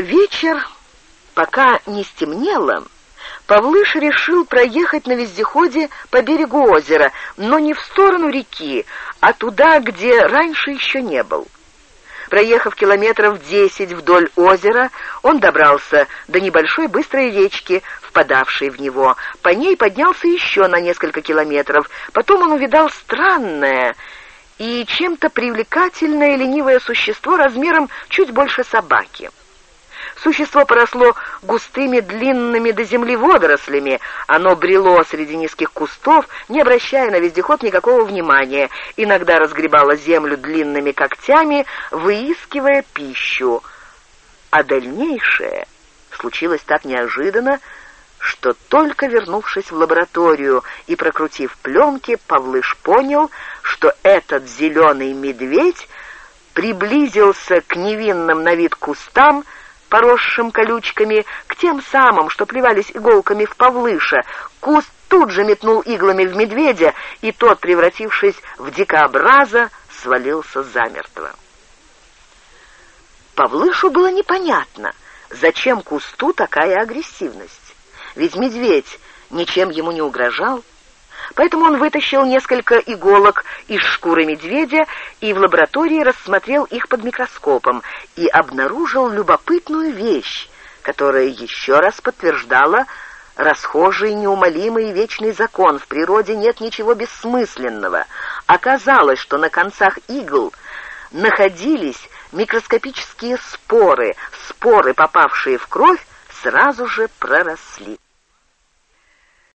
вечер, пока не стемнело, Павлыш решил проехать на вездеходе по берегу озера, но не в сторону реки, а туда, где раньше еще не был. Проехав километров десять вдоль озера, он добрался до небольшой быстрой речки, впадавшей в него. По ней поднялся еще на несколько километров. Потом он увидал странное и чем-то привлекательное ленивое существо размером чуть больше собаки. Существо поросло густыми, длинными до земли водорослями. Оно брело среди низких кустов, не обращая на вездеход никакого внимания. Иногда разгребало землю длинными когтями, выискивая пищу. А дальнейшее случилось так неожиданно, что только вернувшись в лабораторию и прокрутив пленки, Павлыш понял, что этот зеленый медведь приблизился к невинным на вид кустам, поросшим колючками, к тем самым, что плевались иголками в Павлыша. Куст тут же метнул иглами в медведя, и тот, превратившись в дикообраза, свалился замертво. Павлышу было непонятно, зачем кусту такая агрессивность. Ведь медведь ничем ему не угрожал. Поэтому он вытащил несколько иголок из шкуры медведя и в лаборатории рассмотрел их под микроскопом и обнаружил любопытную вещь, которая еще раз подтверждала расхожий, неумолимый и вечный закон. В природе нет ничего бессмысленного. Оказалось, что на концах игл находились микроскопические споры. Споры, попавшие в кровь, сразу же проросли.